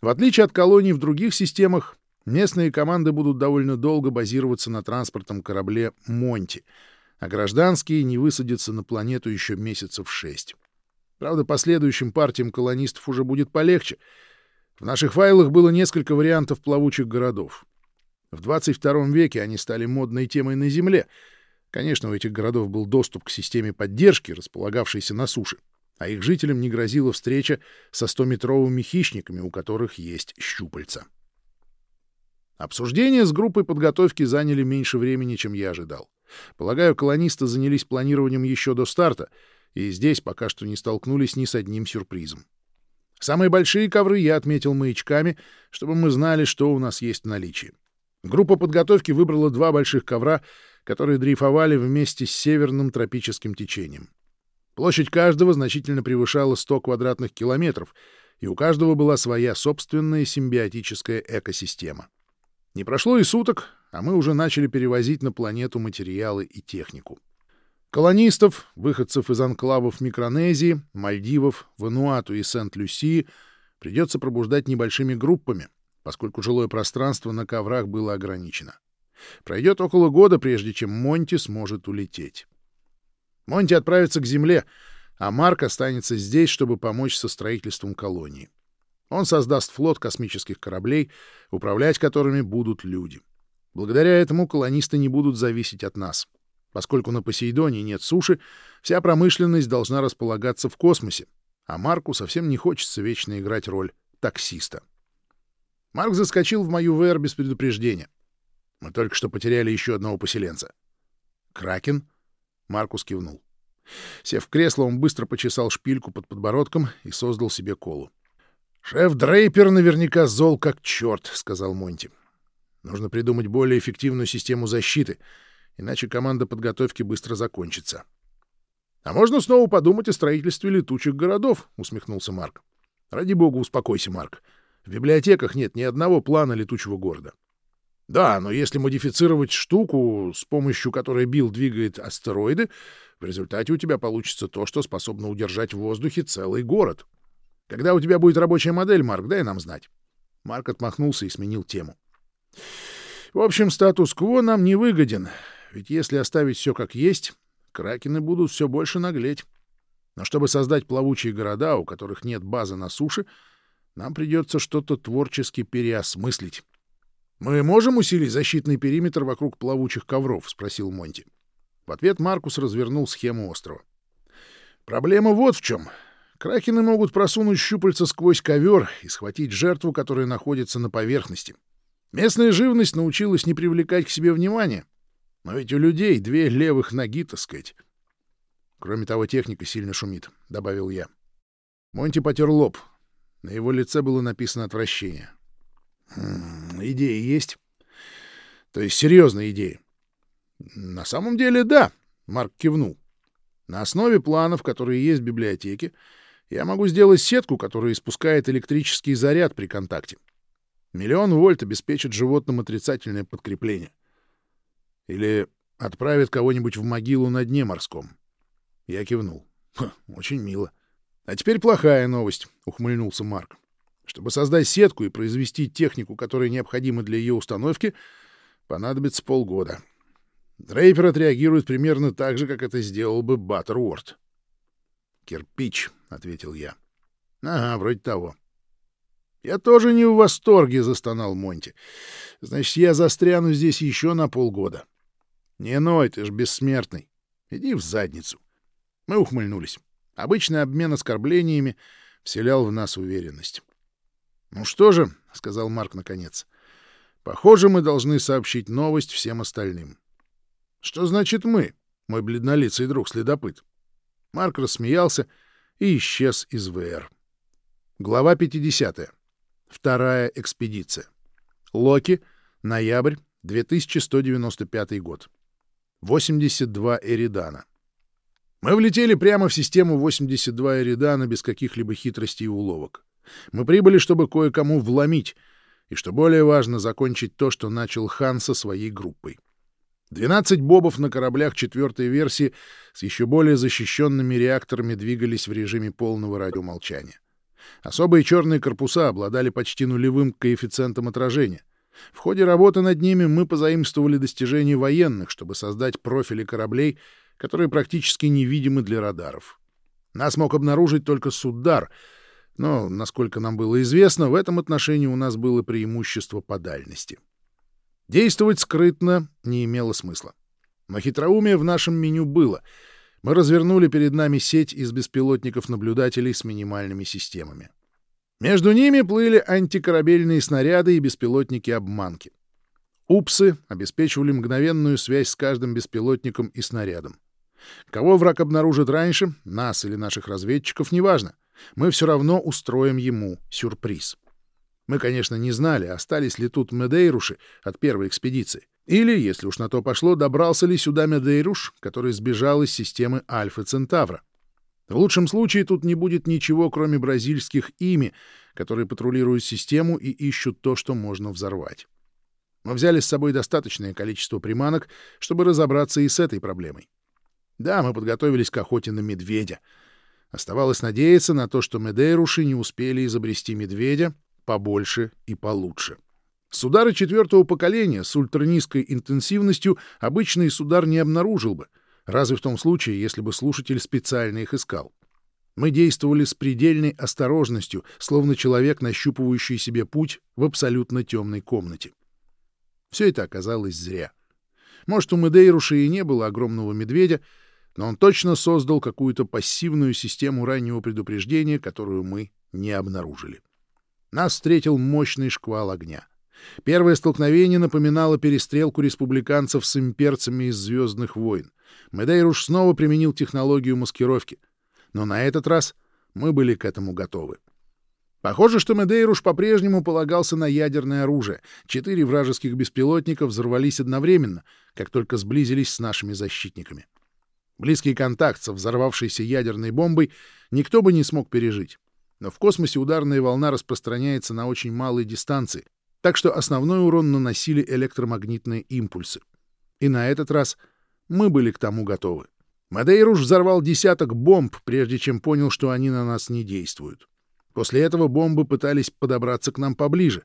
A: В отличие от колоний в других системах, местные команды будут довольно долго базироваться на транспортном корабле «Монти», а гражданские не высадятся на планету еще месяцев шесть. Правда, последующим партиям колонистов уже будет полегче. В наших файлах было несколько вариантов плавучих городов. В 22 веке они стали модной темой на Земле. Конечно, у этих городов был доступ к системе поддержки, располагавшейся на суше, а их жителям не грозила встреча со 100-метровыми хищниками, у которых есть щупальца. Обсуждения с группой подготовки заняли меньше времени, чем я ожидал. Полагаю, колонисты занялись планированием еще до старта — и здесь пока что не столкнулись ни с одним сюрпризом. Самые большие ковры я отметил маячками, чтобы мы знали, что у нас есть в наличии. Группа подготовки выбрала два больших ковра, которые дрейфовали вместе с северным тропическим течением. Площадь каждого значительно превышала 100 квадратных километров, и у каждого была своя собственная симбиотическая экосистема. Не прошло и суток, а мы уже начали перевозить на планету материалы и технику. Колонистов, выходцев из анклавов Микронезии, Мальдивов, Вануату и Сент-Люсии придется пробуждать небольшими группами, поскольку жилое пространство на коврах было ограничено. Пройдет около года, прежде чем Монти сможет улететь. Монти отправится к Земле, а Марк останется здесь, чтобы помочь со строительством колонии. Он создаст флот космических кораблей, управлять которыми будут люди. Благодаря этому колонисты не будут зависеть от нас — Поскольку на Посейдоне нет суши, вся промышленность должна располагаться в космосе, а Марку совсем не хочется вечно играть роль таксиста. Марк заскочил в мою ВР без предупреждения. Мы только что потеряли еще одного поселенца. «Кракен?» — Маркус кивнул. Сев в кресло, он быстро почесал шпильку под подбородком и создал себе колу. «Шеф Дрейпер наверняка зол как черт», — сказал Монти. «Нужно придумать более эффективную систему защиты, иначе команда подготовки быстро закончится». «А можно снова подумать о строительстве летучих городов», — усмехнулся Марк. «Ради бога, успокойся, Марк. В библиотеках нет ни одного плана летучего города. Да, но если модифицировать штуку, с помощью которой Билл двигает астероиды, в результате у тебя получится то, что способно удержать в воздухе целый город. Когда у тебя будет рабочая модель, Марк, дай нам знать. Марк отмахнулся и сменил тему. В общем, статус-кво нам не выгоден, ведь если оставить все как есть, кракены будут все больше наглеть. Но чтобы создать плавучие города, у которых нет базы на суше, нам придется что-то творчески переосмыслить. «Мы можем усилить защитный периметр вокруг плавучих ковров?» — спросил Монти. В ответ Маркус развернул схему острова. «Проблема вот в чем. Кракены могут просунуть щупальца сквозь ковер и схватить жертву, которая находится на поверхности. Местная живность научилась не привлекать к себе внимания. Но ведь у людей две левых ноги, так сказать. Кроме того, техника сильно шумит», — добавил я. Монти потер лоб. На его лице было написано отвращение. Идеи есть? То есть серьезные идеи? На самом деле, да, Марк кивнул. На основе планов, которые есть в библиотеке, я могу сделать сетку, которая испускает электрический заряд при контакте. Миллион вольт обеспечит животным отрицательное подкрепление. Или отправит кого-нибудь в могилу на дне морском. Я кивнул. очень мило. А теперь плохая новость, ухмыльнулся Марк. Чтобы создать сетку и произвести технику, которая необходима для ее установки, понадобится полгода. Дрейпер отреагирует примерно так же, как это сделал бы Баттерворд. «Кирпич», — ответил я. «Ага, вроде того». «Я тоже не в восторге», — застонал Монти. «Значит, я застряну здесь еще на полгода». «Не ной, ты ж бессмертный. Иди в задницу». Мы ухмыльнулись. Обычный обмен оскорблениями вселял в нас уверенность. «Ну что же», — сказал Марк наконец, — «похоже, мы должны сообщить новость всем остальным». «Что значит мы, мой бледнолицый друг-следопыт?» Марк рассмеялся и исчез из ВР. Глава 50. Вторая экспедиция. Локи. Ноябрь. 2195 год. 82 Эридана. Мы влетели прямо в систему 82 Эридана без каких-либо хитростей и уловок. Мы прибыли, чтобы кое-кому вломить, и, что более важно, закончить то, что начал Хан со своей группой. 12 бобов на кораблях четвертой версии с еще более защищенными реакторами двигались в режиме полного радиомолчания. Особые черные корпуса обладали почти нулевым коэффициентом отражения. В ходе работы над ними мы позаимствовали достижения военных, чтобы создать профили кораблей, которые практически невидимы для радаров. Нас мог обнаружить только Суддар — но, насколько нам было известно, в этом отношении у нас было преимущество по дальности. Действовать скрытно не имело смысла. Но хитроумие в нашем меню было. Мы развернули перед нами сеть из беспилотников-наблюдателей с минимальными системами. Между ними плыли антикорабельные снаряды и беспилотники-обманки. УПСы обеспечивали мгновенную связь с каждым беспилотником и снарядом. Кого враг обнаружит раньше, нас или наших разведчиков, неважно мы все равно устроим ему сюрприз. Мы, конечно, не знали, остались ли тут Медейруши от первой экспедиции. Или, если уж на то пошло, добрался ли сюда Медейруш, который сбежал из системы Альфа Центавра. В лучшем случае тут не будет ничего, кроме бразильских ими, которые патрулируют систему и ищут то, что можно взорвать. Мы взяли с собой достаточное количество приманок, чтобы разобраться и с этой проблемой. Да, мы подготовились к охоте на медведя — Оставалось надеяться на то, что Медейруши не успели изобрести медведя побольше и получше. Судары четвертого поколения с ультранизкой интенсивностью обычный судар не обнаружил бы, разве в том случае, если бы слушатель специально их искал. Мы действовали с предельной осторожностью, словно человек, нащупывающий себе путь в абсолютно темной комнате. Все это оказалось зря. Может, у Медейруша и не было огромного медведя, но он точно создал какую-то пассивную систему раннего предупреждения, которую мы не обнаружили. Нас встретил мощный шквал огня. Первое столкновение напоминало перестрелку республиканцев с имперцами из «Звездных войн». Медейруш снова применил технологию маскировки. Но на этот раз мы были к этому готовы. Похоже, что Медейруш по-прежнему полагался на ядерное оружие. Четыре вражеских беспилотника взорвались одновременно, как только сблизились с нашими защитниками. Близкий контакт со взорвавшейся ядерной бомбой никто бы не смог пережить. Но в космосе ударная волна распространяется на очень малой дистанции, так что основной урон наносили электромагнитные импульсы. И на этот раз мы были к тому готовы. Мадейруш взорвал десяток бомб, прежде чем понял, что они на нас не действуют. После этого бомбы пытались подобраться к нам поближе.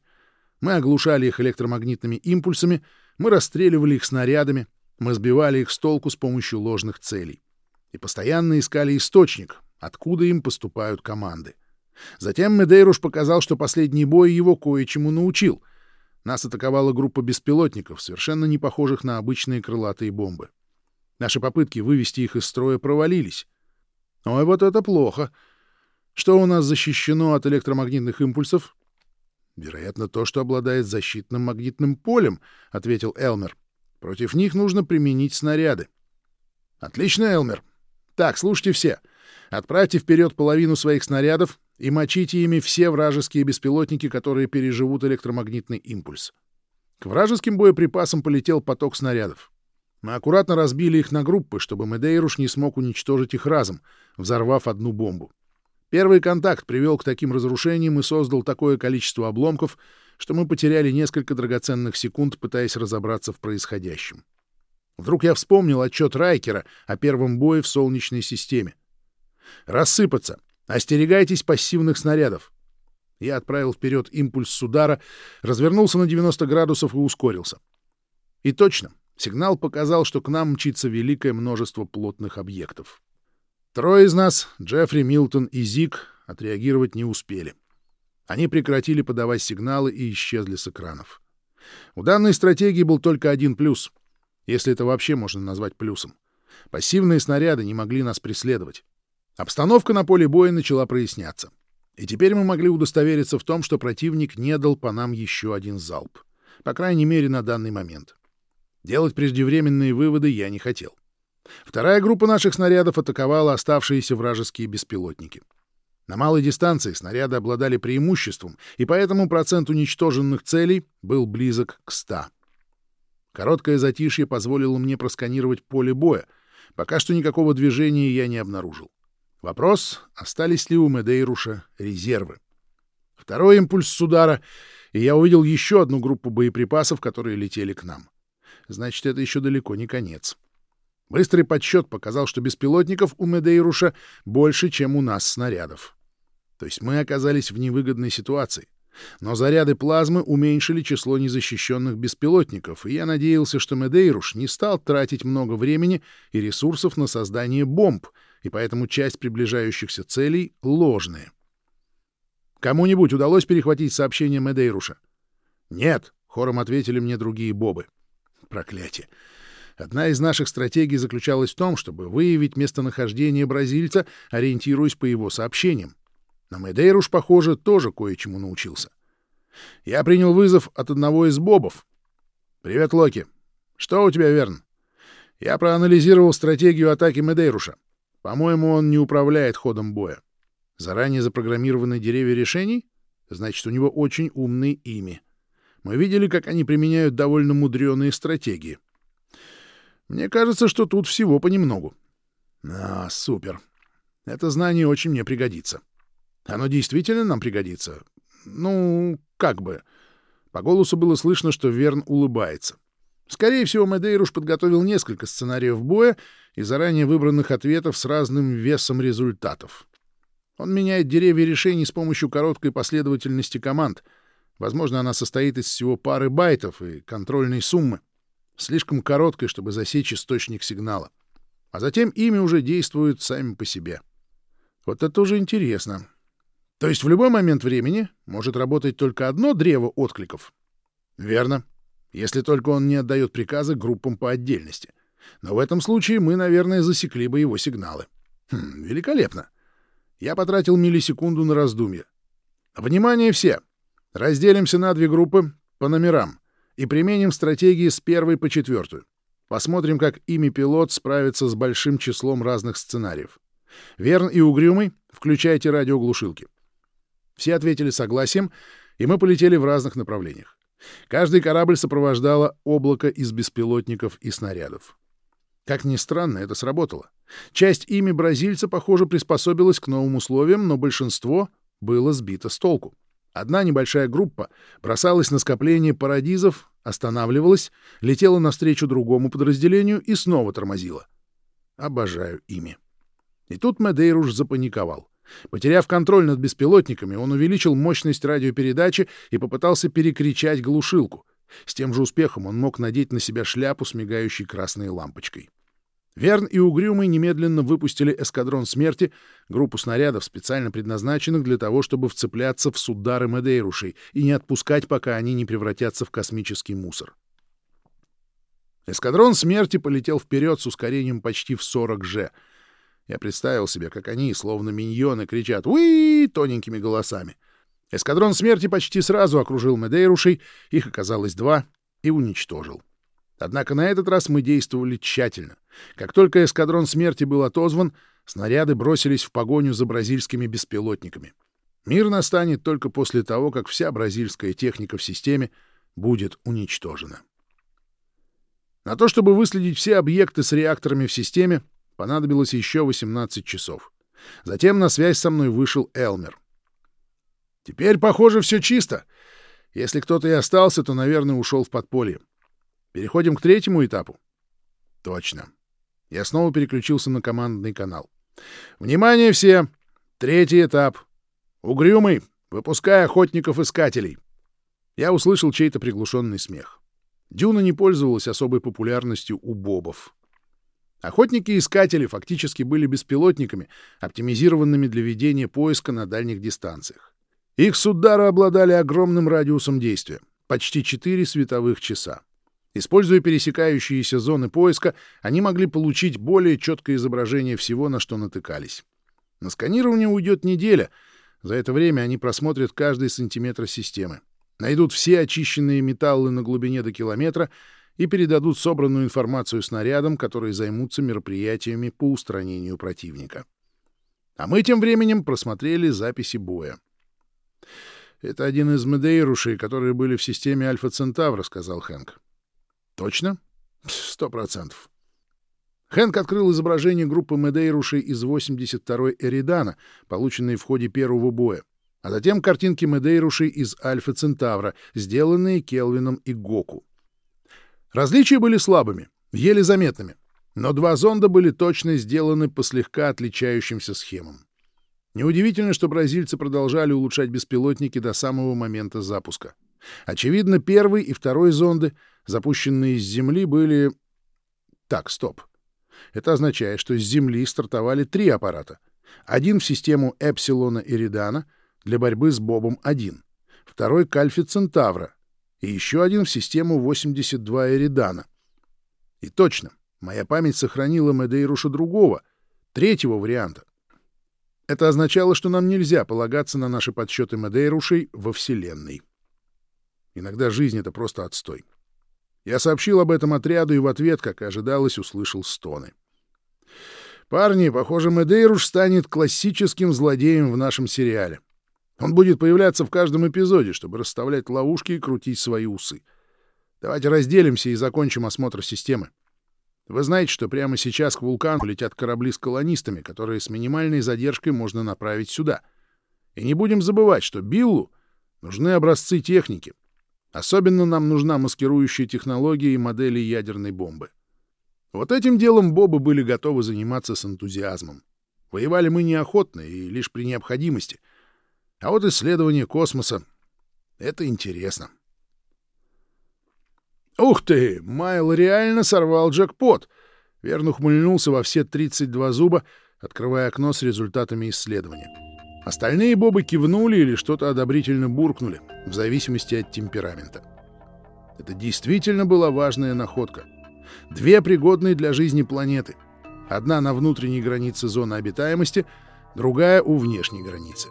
A: Мы оглушали их электромагнитными импульсами, мы расстреливали их снарядами, мы сбивали их с толку с помощью ложных целей. И постоянно искали источник, откуда им поступают команды. Затем Медейруш показал, что последний бой его кое-чему научил. Нас атаковала группа беспилотников, совершенно не похожих на обычные крылатые бомбы. Наши попытки вывести их из строя провалились. Ой, вот это плохо. Что у нас защищено от электромагнитных импульсов? Вероятно, то, что обладает защитным магнитным полем, — ответил Элмер. Против них нужно применить снаряды. Отлично, Элмер. Так, слушайте все. Отправьте вперед половину своих снарядов и мочите ими все вражеские беспилотники, которые переживут электромагнитный импульс. К вражеским боеприпасам полетел поток снарядов. Мы аккуратно разбили их на группы, чтобы Медейруш не смог уничтожить их разом, взорвав одну бомбу. Первый контакт привел к таким разрушениям и создал такое количество обломков, что мы потеряли несколько драгоценных секунд, пытаясь разобраться в происходящем. Вдруг я вспомнил отчет Райкера о первом бое в Солнечной системе. «Рассыпаться! Остерегайтесь пассивных снарядов!» Я отправил вперед импульс с удара, развернулся на 90 градусов и ускорился. И точно, сигнал показал, что к нам мчится великое множество плотных объектов. Трое из нас, Джеффри, Милтон и Зик, отреагировать не успели. Они прекратили подавать сигналы и исчезли с экранов. У данной стратегии был только один плюс, если это вообще можно назвать плюсом. Пассивные снаряды не могли нас преследовать. Обстановка на поле боя начала проясняться. И теперь мы могли удостовериться в том, что противник не дал по нам еще один залп. По крайней мере, на данный момент. Делать преждевременные выводы я не хотел. Вторая группа наших снарядов атаковала оставшиеся вражеские беспилотники. На малой дистанции снаряды обладали преимуществом, и поэтому процент уничтоженных целей был близок к 100. Короткое затишье позволило мне просканировать поле боя. Пока что никакого движения я не обнаружил. Вопрос, остались ли у Медейруша резервы. Второй импульс с удара, и я увидел еще одну группу боеприпасов, которые летели к нам. Значит, это еще далеко не конец. Быстрый подсчет показал, что беспилотников у Медейруша больше, чем у нас снарядов. То есть мы оказались в невыгодной ситуации. Но заряды плазмы уменьшили число незащищенных беспилотников, и я надеялся, что Медейруш не стал тратить много времени и ресурсов на создание бомб, и поэтому часть приближающихся целей — ложные. Кому-нибудь удалось перехватить сообщение Медейруша? «Нет», — хором ответили мне другие бобы. Проклятие. Одна из наших стратегий заключалась в том, чтобы выявить местонахождение бразильца, ориентируясь по его сообщениям. На Медейруш, похоже, тоже кое-чему научился. Я принял вызов от одного из бобов. «Привет, Локи. Что у тебя, Верн?» Я проанализировал стратегию атаки Медейруша. По-моему, он не управляет ходом боя. Заранее запрограммированные деревья решений? Значит, у него очень умные ими. Мы видели, как они применяют довольно мудреные стратегии. Мне кажется, что тут всего понемногу. А, супер. Это знание очень мне пригодится. Оно действительно нам пригодится? Ну, как бы. По голосу было слышно, что Верн улыбается. Скорее всего, Медейруш подготовил несколько сценариев боя и заранее выбранных ответов с разным весом результатов. Он меняет деревья решений с помощью короткой последовательности команд. Возможно, она состоит из всего пары байтов и контрольной суммы слишком короткой, чтобы засечь источник сигнала. А затем ими уже действуют сами по себе. Вот это уже интересно. То есть в любой момент времени может работать только одно древо откликов? Верно. Если только он не отдает приказы группам по отдельности. Но в этом случае мы, наверное, засекли бы его сигналы. Хм, великолепно. Я потратил миллисекунду на раздумье. Внимание все! Разделимся на две группы по номерам и применим стратегии с первой по четвертую. Посмотрим, как ими пилот справится с большим числом разных сценариев. Верн и Угрюмый, включайте радиоглушилки. Все ответили согласием, и мы полетели в разных направлениях. Каждый корабль сопровождало облако из беспилотников и снарядов. Как ни странно, это сработало. Часть ими бразильца, похоже, приспособилась к новым условиям, но большинство было сбито с толку. Одна небольшая группа бросалась на скопление парадизов, останавливалась, летела навстречу другому подразделению и снова тормозила. Обожаю ими. И тут Медейруш запаниковал. Потеряв контроль над беспилотниками, он увеличил мощность радиопередачи и попытался перекричать глушилку. С тем же успехом он мог надеть на себя шляпу с мигающей красной лампочкой. Верн и Угрюмый немедленно выпустили эскадрон смерти, группу снарядов, специально предназначенных для того, чтобы вцепляться в судары Медейрушей и не отпускать, пока они не превратятся в космический мусор. Эскадрон смерти полетел вперед с ускорением почти в 40 же. Я представил себе, как они, словно миньоны, кричат «Уи!» тоненькими голосами. Эскадрон смерти почти сразу окружил Медейрушей, их оказалось два, и уничтожил. Однако на этот раз мы действовали тщательно. Как только эскадрон смерти был отозван, снаряды бросились в погоню за бразильскими беспилотниками. Мир настанет только после того, как вся бразильская техника в системе будет уничтожена. На то, чтобы выследить все объекты с реакторами в системе, понадобилось еще 18 часов. Затем на связь со мной вышел Элмер. «Теперь, похоже, все чисто. Если кто-то и остался, то, наверное, ушел в подполье. Переходим к третьему этапу. Точно. Я снова переключился на командный канал. Внимание все! Третий этап. Угрюмый, выпускай охотников-искателей. Я услышал чей-то приглушенный смех. Дюна не пользовалась особой популярностью у бобов. Охотники-искатели фактически были беспилотниками, оптимизированными для ведения поиска на дальних дистанциях. Их судары обладали огромным радиусом действия — почти 4 световых часа. Используя пересекающиеся зоны поиска, они могли получить более четкое изображение всего, на что натыкались. На сканирование уйдет неделя. За это время они просмотрят каждый сантиметр системы, найдут все очищенные металлы на глубине до километра и передадут собранную информацию снарядам, которые займутся мероприятиями по устранению противника. А мы тем временем просмотрели записи боя. «Это один из Медейрушей, которые были в системе Альфа-Центавра», — сказал Хэнк. Точно? Сто процентов. Хэнк открыл изображение группы Медейрушей из 82-й Эридана, полученные в ходе первого боя, а затем картинки Медейрушей из Альфа Центавра, сделанные Келвином и Гоку. Различия были слабыми, еле заметными, но два зонда были точно сделаны по слегка отличающимся схемам. Неудивительно, что бразильцы продолжали улучшать беспилотники до самого момента запуска. Очевидно, первый и второй зонды — запущенные с Земли, были... Так, стоп. Это означает, что с Земли стартовали три аппарата. Один в систему Эпсилона Иридана для борьбы с Бобом-1, второй к Альфе Центавра и еще один в систему 82 Эридана. И точно, моя память сохранила Медейруша другого, третьего варианта. Это означало, что нам нельзя полагаться на наши подсчеты Медейрушей во Вселенной. Иногда жизнь — это просто отстой. Я сообщил об этом отряду и в ответ, как и ожидалось, услышал стоны. «Парни, похоже, Медейруш станет классическим злодеем в нашем сериале. Он будет появляться в каждом эпизоде, чтобы расставлять ловушки и крутить свои усы. Давайте разделимся и закончим осмотр системы. Вы знаете, что прямо сейчас к вулкану летят корабли с колонистами, которые с минимальной задержкой можно направить сюда. И не будем забывать, что Биллу нужны образцы техники — Особенно нам нужна маскирующая технология и модели ядерной бомбы. Вот этим делом Бобы были готовы заниматься с энтузиазмом. Воевали мы неохотно и лишь при необходимости. А вот исследование космоса — это интересно. «Ух ты! Майл реально сорвал джекпот!» Верн ухмыльнулся во все 32 зуба, открывая окно с результатами исследования. Остальные бобы кивнули или что-то одобрительно буркнули, в зависимости от темперамента. Это действительно была важная находка. Две пригодные для жизни планеты. Одна на внутренней границе зоны обитаемости, другая у внешней границы.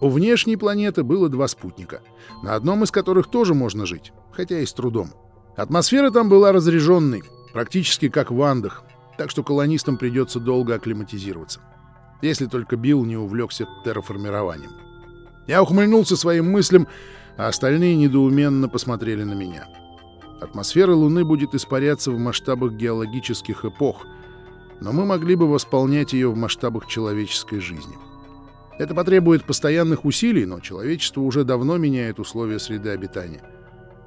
A: У внешней планеты было два спутника, на одном из которых тоже можно жить, хотя и с трудом. Атмосфера там была разреженной, практически как в Андах, так что колонистам придется долго акклиматизироваться. Если только Билл не увлекся терраформированием. Я ухмыльнулся своим мыслям, а остальные недоуменно посмотрели на меня. Атмосфера Луны будет испаряться в масштабах геологических эпох, но мы могли бы восполнять ее в масштабах человеческой жизни. Это потребует постоянных усилий, но человечество уже давно меняет условия среды обитания.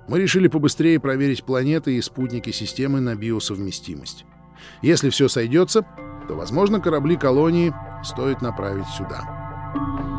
A: Мы решили побыстрее проверить планеты и спутники системы на биосовместимость. Если все сойдется, то, возможно, корабли колонии стоит направить сюда.